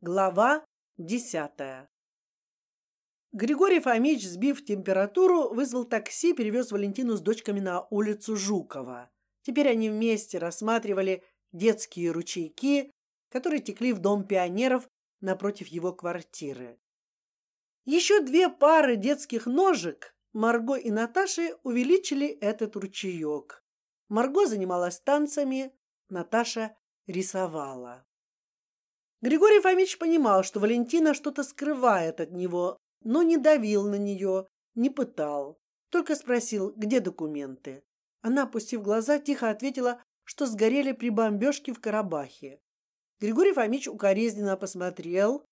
Глава десятая. Григорий Фомич, сбив температуру, вызвал такси, перевез Валентину с дочками на улицу Жукова. Теперь они вместе рассматривали детские ручейки, которые текли в дом пионеров напротив его квартиры. Еще две пары детских ножек, Марго и Наташи, увеличили этот ручеек. Марго занималась танцами, Наташа рисовала. Григорий Фомич понимал, что Валентина что-то скрывает от него, но не давил на нее, не пытал, только спросил, где документы. Она, опустив глаза, тихо ответила, что сгорели при бомбежке в Карабахе. Григорий Фомич укоризненно посмотрел.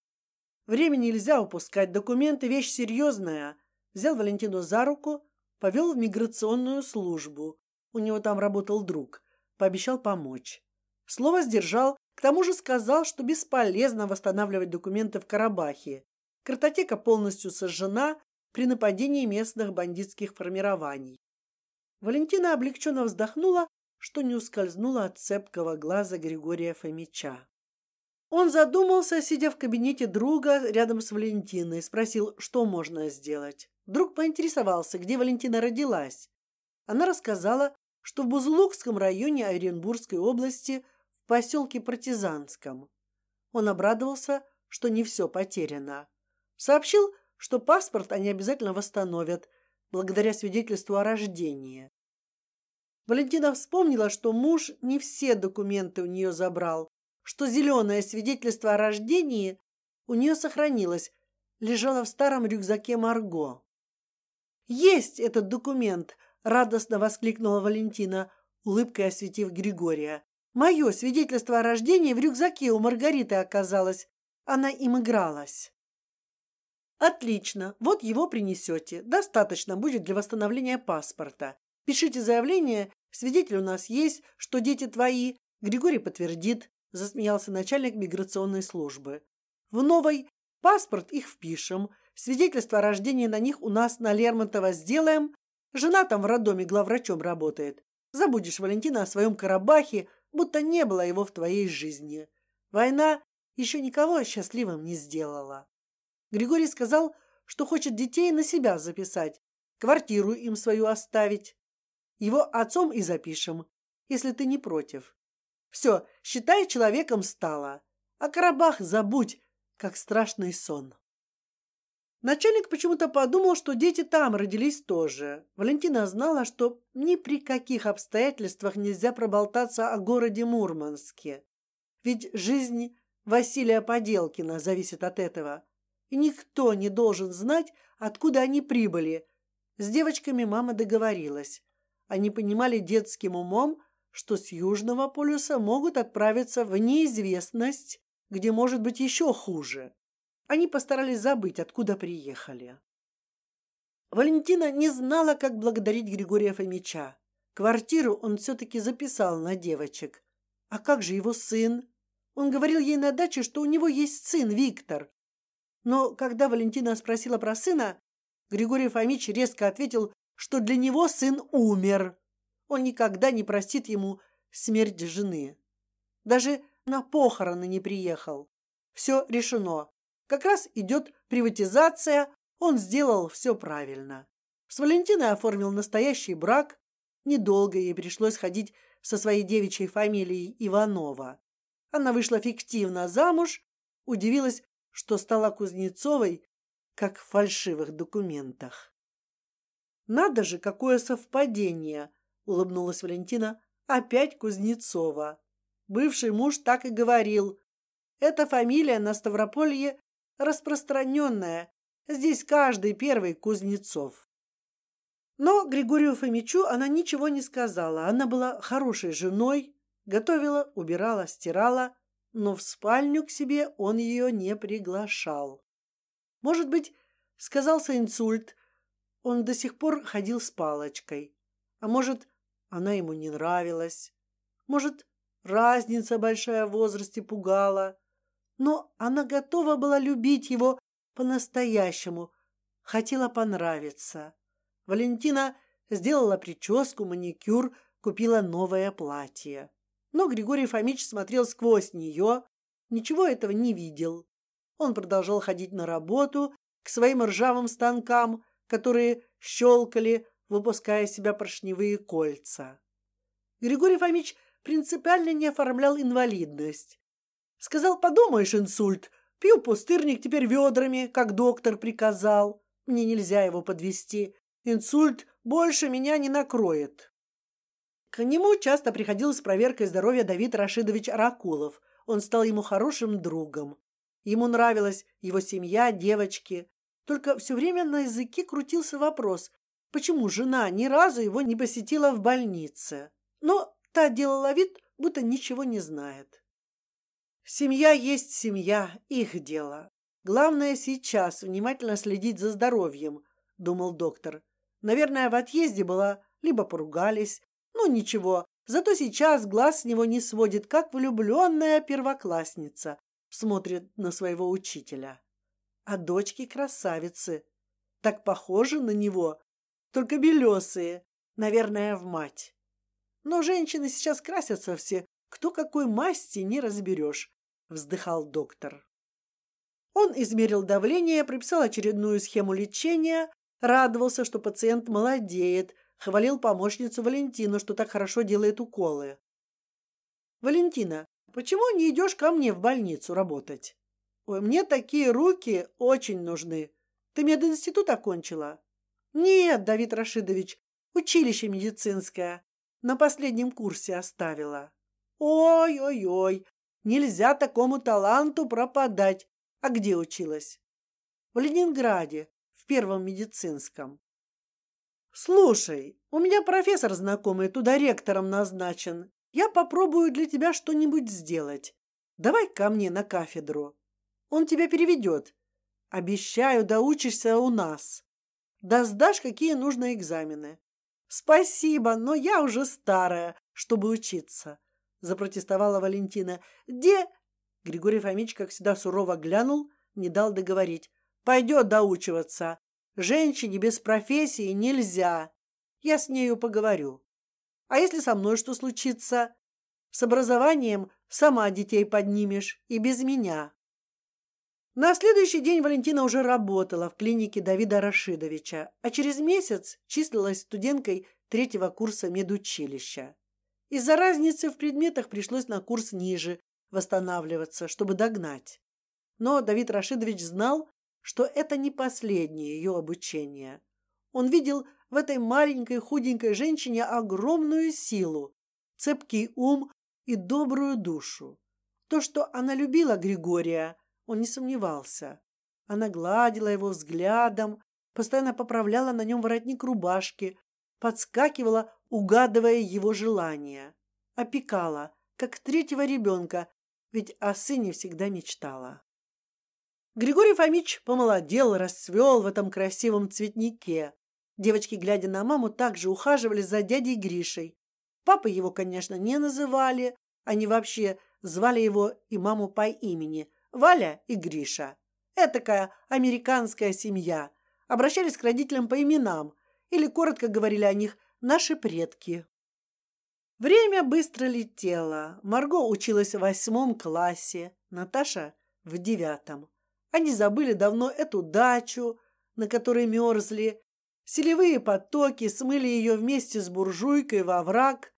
Время нельзя упускать, документы вещь серьезная. Взял Валентину за руку, повел в миграционную службу. У него там работал друг, пообещал помочь. Слово сдержал к тому же сказал, что бесполезно восстанавливать документы в Карабахе. Картотека полностью сожжена при нападении местных бандитских формирований. Валентина облегченно вздохнула, что не ускользнула от цепкого глаза Григория Фомича. Он задумался, сидя в кабинете друга рядом с Валентиной, спросил, что можно сделать. Друг поинтересовался, где Валентина родилась. Она рассказала, что в Бузулукском районе Оренбургской области поселке Партизанском. Он обрадовался, что не все потеряно. Сообщил, что паспорт они обязательно восстановят, благодаря свидетельству о рождении. Валентина вспомнила, что муж не все документы у нее забрал, что зеленое свидетельство о рождении у нее сохранилось, лежало в старом рюкзаке Марго. Есть этот документ! радостно воскликнула Валентина, улыбкой осветив Григория. Мое свидетельство о рождении в рюкзаке у Маргариты оказалось. Она им игралась. Отлично, вот его принесете. Достаточно будет для восстановления паспорта. Пишите заявление. Свидетель у нас есть, что дети твои. Григорий подтвердит. Засмеялся начальник миграционной службы. В новый паспорт их впишем. Свидетельство о рождении на них у нас на Лермонтова сделаем. Жена там в роддоме главврачом работает. Забудешь, Валентина, о своем Карабахе, будто не было его в твоей жизни. Война еще никого счастливым не сделала. Григорий сказал, что хочет детей на себя записать, квартиру им свою оставить. Его отцом и запишем, если ты не против. Все, считай, человеком стала. А Карабах забудь, как страшный сон. Начальник почему-то подумал, что дети там родились тоже. Валентина знала, что ни при каких обстоятельствах нельзя проболтаться о городе Мурманске, ведь жизнь Василия Поделкина зависит от этого, и никто не должен знать, откуда они прибыли. С девочками мама договорилась. Они понимали детским умом, что с южного полюса могут отправиться в неизвестность, где может быть еще хуже. Они постарались забыть, откуда приехали. Валентина не знала, как благодарить Григория Фомича. Квартиру он все-таки записал на девочек. А как же его сын? Он говорил ей на даче, что у него есть сын Виктор. Но когда Валентина спросила про сына, Григорий Фомич резко ответил, что для него сын умер. Он никогда не простит ему смерть жены. Даже на похороны не приехал. Все решено. Как раз идет приватизация, он сделал все правильно. С Валентиной оформил настоящий брак. Недолго ей пришлось ходить со своей девичьей фамилией Иванова. Она вышла фиктивно замуж, удивилась, что стала Кузнецовой, как в фальшивых документах. Надо же, какое совпадение! Улыбнулась Валентина. Опять Кузнецова. Бывший муж так и говорил. Эта фамилия на Ставрополье распространенная. Здесь каждый первый Кузнецов. Но Григорию Фомичу она ничего не сказала. Она была хорошей женой, готовила, убирала, стирала, но в спальню к себе он ее не приглашал. Может быть, сказался инсульт. Он до сих пор ходил с палочкой. А может, она ему не нравилась. Может, разница большая в возрасте пугала но она готова была любить его по-настоящему, хотела понравиться. Валентина сделала прическу, маникюр, купила новое платье. Но Григорий Фомич смотрел сквозь нее, ничего этого не видел. Он продолжал ходить на работу к своим ржавым станкам, которые щелкали, выпуская из себя поршневые кольца. Григорий Фомич принципиально не оформлял инвалидность. Сказал, подумаешь, инсульт, пью пустырник теперь ведрами, как доктор приказал. Мне нельзя его подвести. Инсульт больше меня не накроет. К нему часто приходил с проверкой здоровья Давид Рашидович Аракулов. Он стал ему хорошим другом. Ему нравилась его семья, девочки. Только все время на языке крутился вопрос, почему жена ни разу его не посетила в больнице. Но та делала вид, будто ничего не знает. Семья есть семья, их дело. Главное сейчас внимательно следить за здоровьем, думал доктор. Наверное, в отъезде была, либо поругались, ну ничего. Зато сейчас глаз с него не сводит, как влюбленная первоклассница смотрит на своего учителя. А дочки красавицы, так похожи на него, только белесые, наверное, в мать. Но женщины сейчас красятся все, кто какой масти не разберешь, вздыхал доктор. Он измерил давление, прописал очередную схему лечения, радовался, что пациент молодеет, хвалил помощницу Валентину, что так хорошо делает уколы. Валентина, Почему не идешь ко мне в больницу работать? Ой, мне такие руки очень нужны. Ты мединститут окончила? Нет, Давид Рашидович, училище медицинское. На последнем курсе оставила. Ой, ой, ой, нельзя такому таланту пропадать. А где училась? В Ленинграде, в первом медицинском. Слушай, у меня профессор знакомый туда ректором назначен. Я попробую для тебя что-нибудь сделать. Давай ко мне на кафедру. Он тебя переведет. Обещаю, доучишься у нас. Да сдашь, какие нужны экзамены. Спасибо, но я уже старая, чтобы учиться. Запротестовала Валентина. Где? Григорий Фомич, как всегда, сурово глянул, не дал договорить. Пойдет доучиваться. Женщине без профессии нельзя. Я с нею поговорю. А если со мной что случится? С образованием сама детей поднимешь и без меня. На следующий день Валентина уже работала в клинике Давида Рашидовича, а через месяц числилась студенткой третьего курса медучилища. Из-за разницы в предметах пришлось на курс ниже восстанавливаться, чтобы догнать. Но Давид Рашидович знал, что это не последнее ее обучение. Он видел в этой маленькой худенькой женщине огромную силу, цепкий ум и добрую душу. То, что она любила Григория, он не сомневался. Она гладила его взглядом, постоянно поправляла на нем воротник рубашки, подскакивала, угадывая его желания, опекала, как третьего ребенка, ведь о сыне всегда мечтала. Григорий Фомич помолодел, расцвел в этом красивом цветнике. Девочки, глядя на маму, также ухаживали за дядей Гришей. Папы его, конечно, не называли, они вообще звали его и маму по имени Валя и Гриша. Этакая американская семья. Обращались к родителям по именам или коротко говорили о них наши предки. Время быстро летело. Марго училась в восьмом классе, Наташа в девятом. Они забыли давно эту дачу, на которой мерзли, Селевые потоки смыли ее вместе с буржуйкой во враг.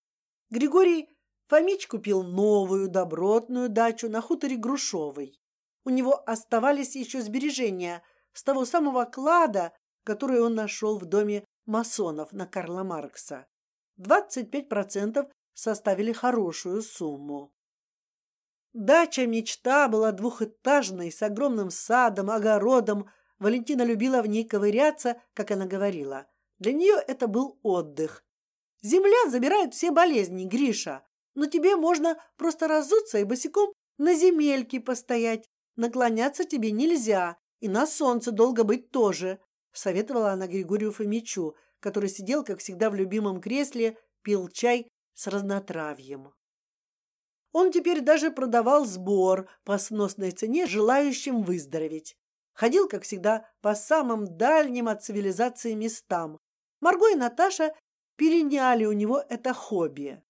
Григорий Фомич купил новую добротную дачу на хуторе Грушовой. У него оставались еще сбережения с того самого клада, который он нашел в доме масонов на Карла Маркса. Двадцать пять процентов составили хорошую сумму. Дача мечта была двухэтажной с огромным садом, огородом, Валентина любила в ней ковыряться, как она говорила. Для нее это был отдых. Земля забирает все болезни, Гриша, но тебе можно просто разуться и босиком на земельке постоять. Наклоняться тебе нельзя, и на солнце долго быть тоже. Советовала она Григорию Фомичу, который сидел, как всегда, в любимом кресле, пил чай с разнотравьем. Он теперь даже продавал сбор по сносной цене желающим выздороветь. Ходил, как всегда, по самым дальним от цивилизации местам. Марго и Наташа переняли у него это хобби.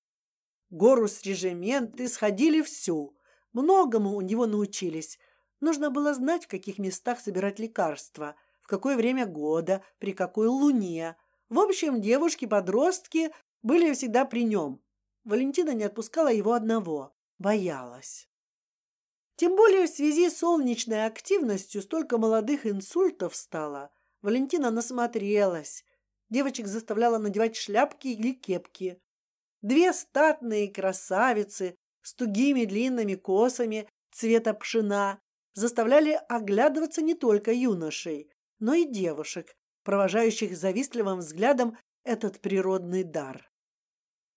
Гору с режименты сходили всю, многому у него научились. Нужно было знать, в каких местах собирать лекарства, какое время года, при какой луне. В общем, девушки-подростки были всегда при нем. Валентина не отпускала его одного, боялась. Тем более в связи с солнечной активностью столько молодых инсультов стало. Валентина насмотрелась. Девочек заставляла надевать шляпки или кепки. Две статные красавицы с тугими длинными косами цвета пшена заставляли оглядываться не только юношей, но и девушек, провожающих завистливым взглядом этот природный дар.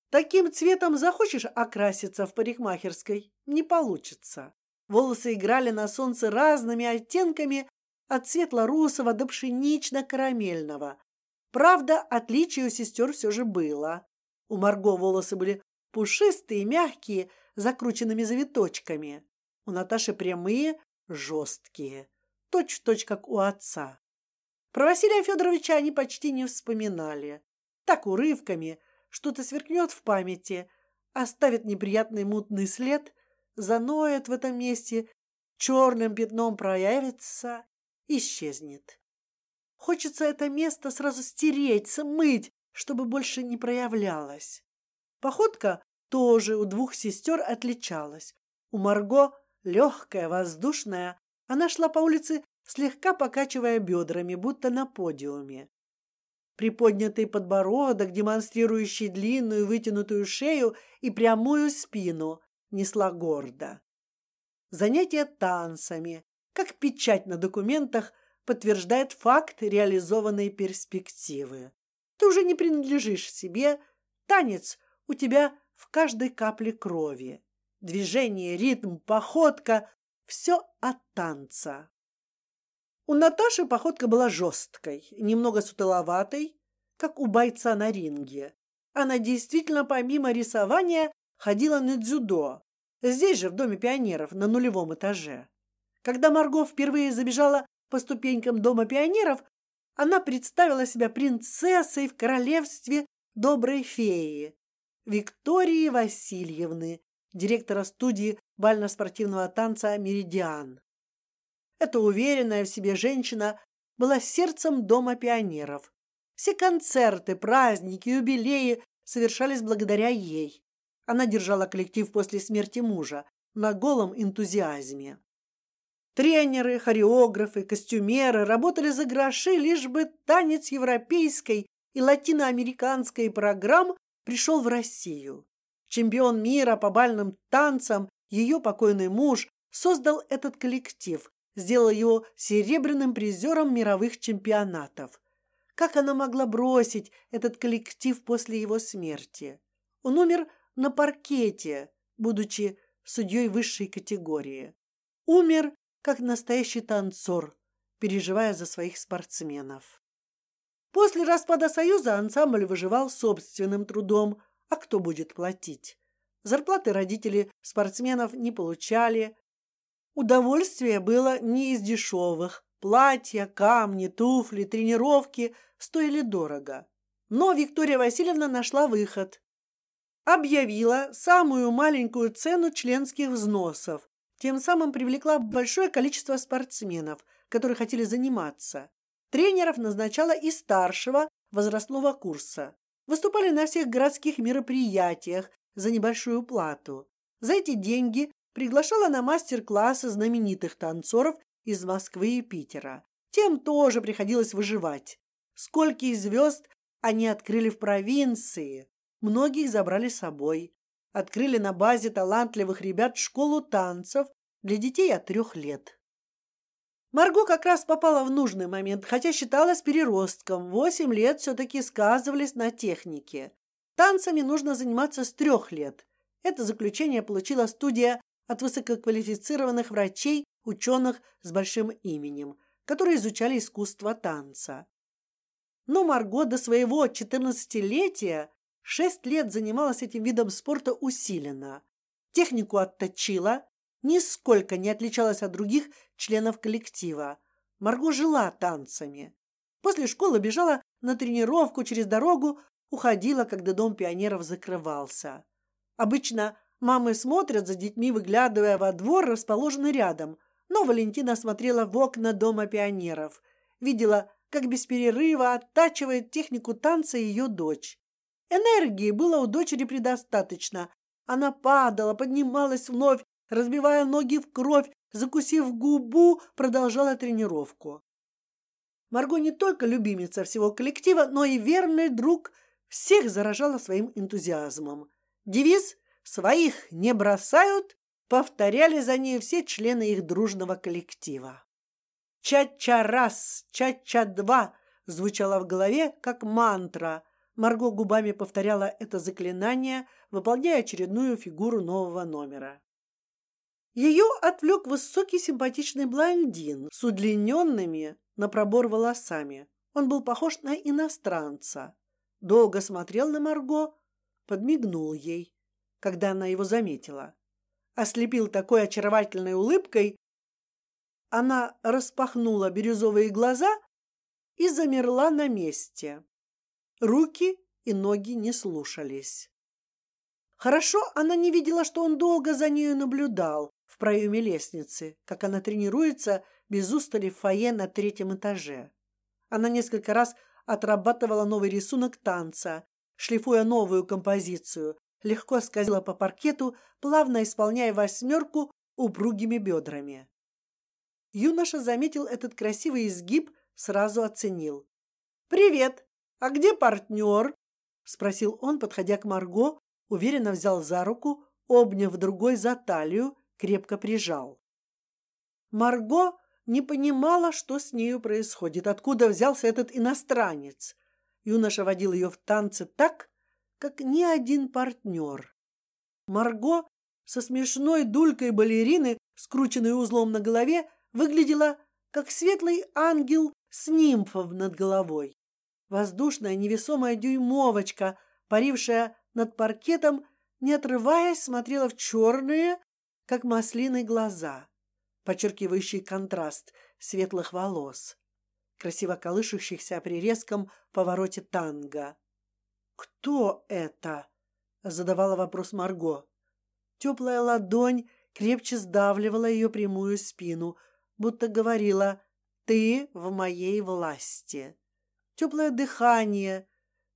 Таким цветом захочешь окраситься в парикмахерской, не получится. Волосы играли на солнце разными оттенками, от светло-русого до пшенично-карамельного. Правда, отличие у сестер все же было. У Марго волосы были пушистые, мягкие, закрученными завиточками. У Наташи прямые, жесткие, точь в точь как у отца. Про Василия Федоровича они почти не вспоминали. Так урывками что-то сверкнет в памяти, оставит неприятный мутный след, заноет в этом месте, черным пятном проявится, исчезнет. Хочется это место сразу стереть, смыть, чтобы больше не проявлялось. Походка тоже у двух сестер отличалась. У Марго легкая, воздушная, она шла по улице, слегка покачивая бедрами, будто на подиуме. Приподнятый подбородок, демонстрирующий длинную вытянутую шею и прямую спину, несла гордо. Занятие танцами, как печать на документах, подтверждает факт реализованной перспективы. Ты уже не принадлежишь себе, танец у тебя в каждой капле крови. Движение, ритм, походка – все от танца. У Наташи походка была жесткой, немного сутуловатой, как у бойца на ринге. Она действительно помимо рисования ходила на дзюдо. Здесь же в доме пионеров на нулевом этаже. Когда Марго впервые забежала по ступенькам дома пионеров, она представила себя принцессой в королевстве доброй феи Виктории Васильевны, директора студии бально-спортивного танца «Меридиан». Эта уверенная в себе женщина была сердцем дома пионеров. Все концерты, праздники, юбилеи совершались благодаря ей. Она держала коллектив после смерти мужа на голом энтузиазме. Тренеры, хореографы, костюмеры работали за гроши, лишь бы танец европейской и латиноамериканской программ пришел в Россию. Чемпион мира по бальным танцам, ее покойный муж создал этот коллектив, сделал его серебряным призером мировых чемпионатов. Как она могла бросить этот коллектив после его смерти? Он умер на паркете, будучи судьей высшей категории. Умер как настоящий танцор, переживая за своих спортсменов. После распада союза ансамбль выживал собственным трудом, а кто будет платить? Зарплаты родители спортсменов не получали. Удовольствие было не из дешевых. Платья, камни, туфли, тренировки стоили дорого. Но Виктория Васильевна нашла выход. Объявила самую маленькую цену членских взносов, тем самым привлекла большое количество спортсменов, которые хотели заниматься. Тренеров назначала и старшего возрастного курса выступали на всех городских мероприятиях за небольшую плату. За эти деньги приглашала на мастер-классы знаменитых танцоров из Москвы и Питера. Тем тоже приходилось выживать. Сколько звезд они открыли в провинции, многих забрали с собой. Открыли на базе талантливых ребят школу танцев для детей от трех лет. Марго как раз попала в нужный момент, хотя считалась переростком. Восемь лет все-таки сказывались на технике. Танцами нужно заниматься с трех лет. Это заключение получила студия от высококвалифицированных врачей, ученых с большим именем, которые изучали искусство танца. Но Марго до своего четырнадцатилетия шесть лет занималась этим видом спорта усиленно. Технику отточила, нисколько не отличалась от других членов коллектива. Марго жила танцами. После школы бежала на тренировку через дорогу, уходила, когда дом пионеров закрывался. Обычно мамы смотрят за детьми, выглядывая во двор, расположенный рядом, Но Валентина смотрела в окна дома пионеров, видела, как без перерыва оттачивает технику танца ее дочь. Энергии было у дочери предостаточно. Она падала, поднималась вновь, разбивая ноги в кровь, закусив губу, продолжала тренировку. Марго не только любимица всего коллектива, но и верный друг, всех заражала своим энтузиазмом. Девиз «Своих не бросают» повторяли за ней все члены их дружного коллектива. «Ча-ча раз, ча-ча два» звучало в голове как мантра. Марго губами повторяла это заклинание, выполняя очередную фигуру нового номера. Ее отвлек высокий симпатичный блондин с удлиненными на пробор волосами. Он был похож на иностранца. Долго смотрел на Марго, подмигнул ей, когда она его заметила, ослепил такой очаровательной улыбкой. Она распахнула бирюзовые глаза и замерла на месте. Руки и ноги не слушались. Хорошо, она не видела, что он долго за нею наблюдал, в проеме лестницы, как она тренируется без устали в фойе на третьем этаже. Она несколько раз отрабатывала новый рисунок танца, шлифуя новую композицию, легко скользила по паркету, плавно исполняя восьмерку упругими бедрами. Юноша заметил этот красивый изгиб, сразу оценил. Привет, а где партнер? – спросил он, подходя к Марго, уверенно взял за руку, обняв другой за талию крепко прижал. Марго не понимала, что с нею происходит, откуда взялся этот иностранец. Юноша водил ее в танцы так, как ни один партнер. Марго со смешной дулькой балерины, скрученной узлом на голове, выглядела как светлый ангел с нимфом над головой. Воздушная невесомая дюймовочка, парившая над паркетом, не отрываясь, смотрела в черные как маслины глаза, подчеркивающие контраст светлых волос, красиво колышущихся при резком повороте танго. Кто это? задавала вопрос Марго. Теплая ладонь крепче сдавливала ее прямую спину, будто говорила: "Ты в моей власти". Теплое дыхание,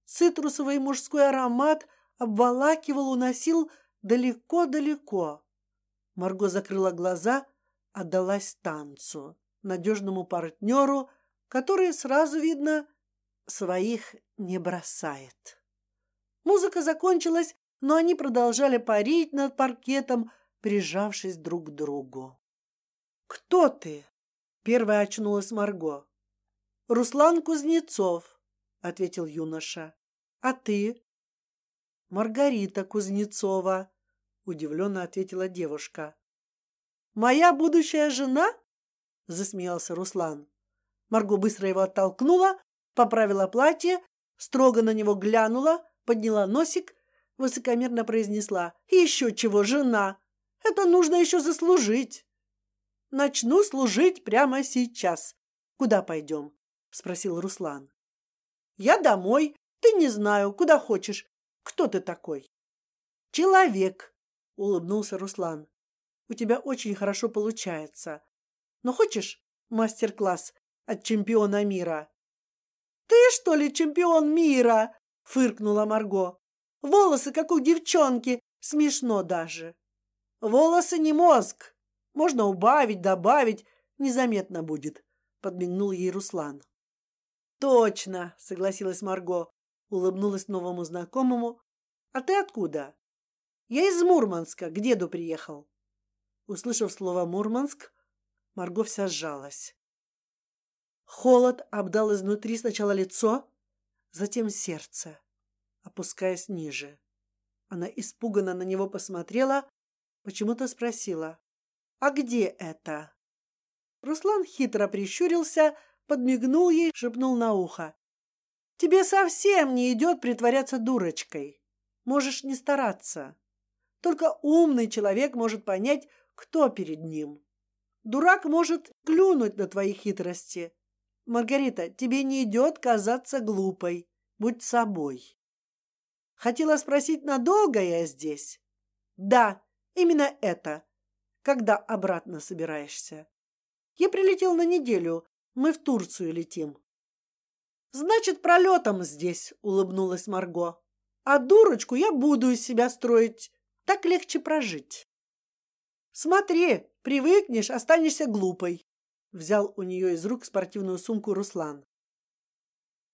цитрусовый мужской аромат обволакивал, уносил далеко-далеко. Марго закрыла глаза, отдалась танцу, надежному партнеру, который сразу видно своих не бросает. Музыка закончилась, но они продолжали парить над паркетом, прижавшись друг к другу. Кто ты? Первая очнулась Марго. Руслан Кузнецов, ответил юноша. А ты? Маргарита Кузнецова, удивленно ответила девушка. Моя будущая жена? засмеялся Руслан. Марго быстро его оттолкнула, поправила платье, строго на него глянула, подняла носик, высокомерно произнесла: "Еще чего, жена? Это нужно еще заслужить". Начну служить прямо сейчас. Куда пойдем? спросил Руслан. Я домой. Ты не знаю, куда хочешь. Кто ты такой? Человек, улыбнулся Руслан. У тебя очень хорошо получается. Но хочешь мастер-класс от чемпиона мира? Ты что ли чемпион мира? Фыркнула Марго. Волосы как у девчонки, смешно даже. Волосы не мозг, можно убавить, добавить, незаметно будет. Подмигнул ей Руслан. Точно, согласилась Марго, улыбнулась новому знакомому. А ты откуда? Я из Мурманска, к деду приехал. Услышав слово Мурманск, Марго вся сжалась. Холод обдал изнутри сначала лицо, затем сердце, опускаясь ниже. Она испуганно на него посмотрела, почему-то спросила: "А где это?" Руслан хитро прищурился, подмигнул ей, шепнул на ухо: "Тебе совсем не идет притворяться дурочкой. Можешь не стараться. Только умный человек может понять, кто перед ним. Дурак может клюнуть на твои хитрости. Маргарита, тебе не идет казаться глупой. Будь собой. Хотела спросить, надолго я здесь? Да, именно это. Когда обратно собираешься? Я прилетел на неделю. Мы в Турцию летим. Значит, пролетом здесь, улыбнулась Марго. А дурочку я буду из себя строить. Так легче прожить. Смотри, привыкнешь, останешься глупой. Взял у нее из рук спортивную сумку Руслан.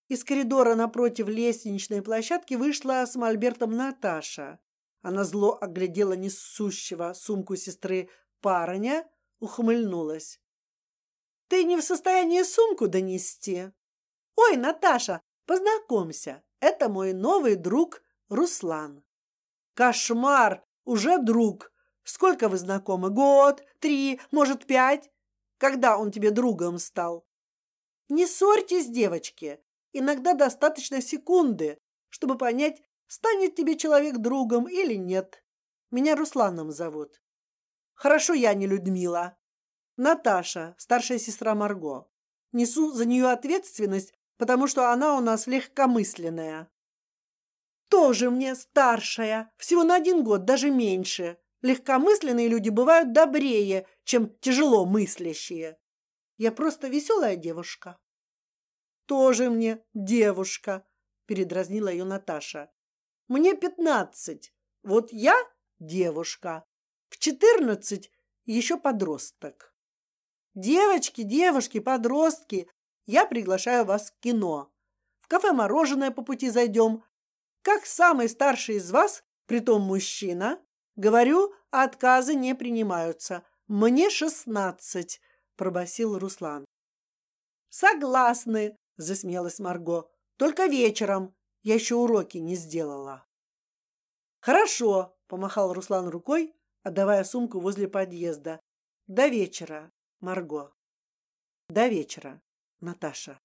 Из коридора напротив лестничной площадки вышла с Мольбертом Наташа. Она зло оглядела несущего сумку сестры парня, ухмыльнулась. Ты не в состоянии сумку донести? Ой, Наташа, познакомься, это мой новый друг Руслан. Кошмар, уже друг. Сколько вы знакомы? Год, три, может пять? Когда он тебе другом стал? Не ссорьтесь, девочки. Иногда достаточно секунды, чтобы понять, станет тебе человек другом или нет. Меня Русланом зовут. Хорошо, я не Людмила. Наташа, старшая сестра Марго. Несу за нее ответственность, потому что она у нас легкомысленная. Тоже мне старшая, всего на один год, даже меньше. Легкомысленные люди бывают добрее, чем тяжело мыслящие. Я просто веселая девушка. Тоже мне девушка, передразнила ее Наташа. Мне пятнадцать, вот я девушка. В четырнадцать еще подросток. Девочки, девушки, подростки, я приглашаю вас в кино. В кафе мороженое по пути зайдем. Как самый старший из вас, притом мужчина, говорю, отказы не принимаются. Мне шестнадцать, пробасил Руслан. Согласны, засмеялась Марго. Только вечером. Я еще уроки не сделала. Хорошо, помахал Руслан рукой, отдавая сумку возле подъезда. До вечера, Марго. До вечера. Наташа.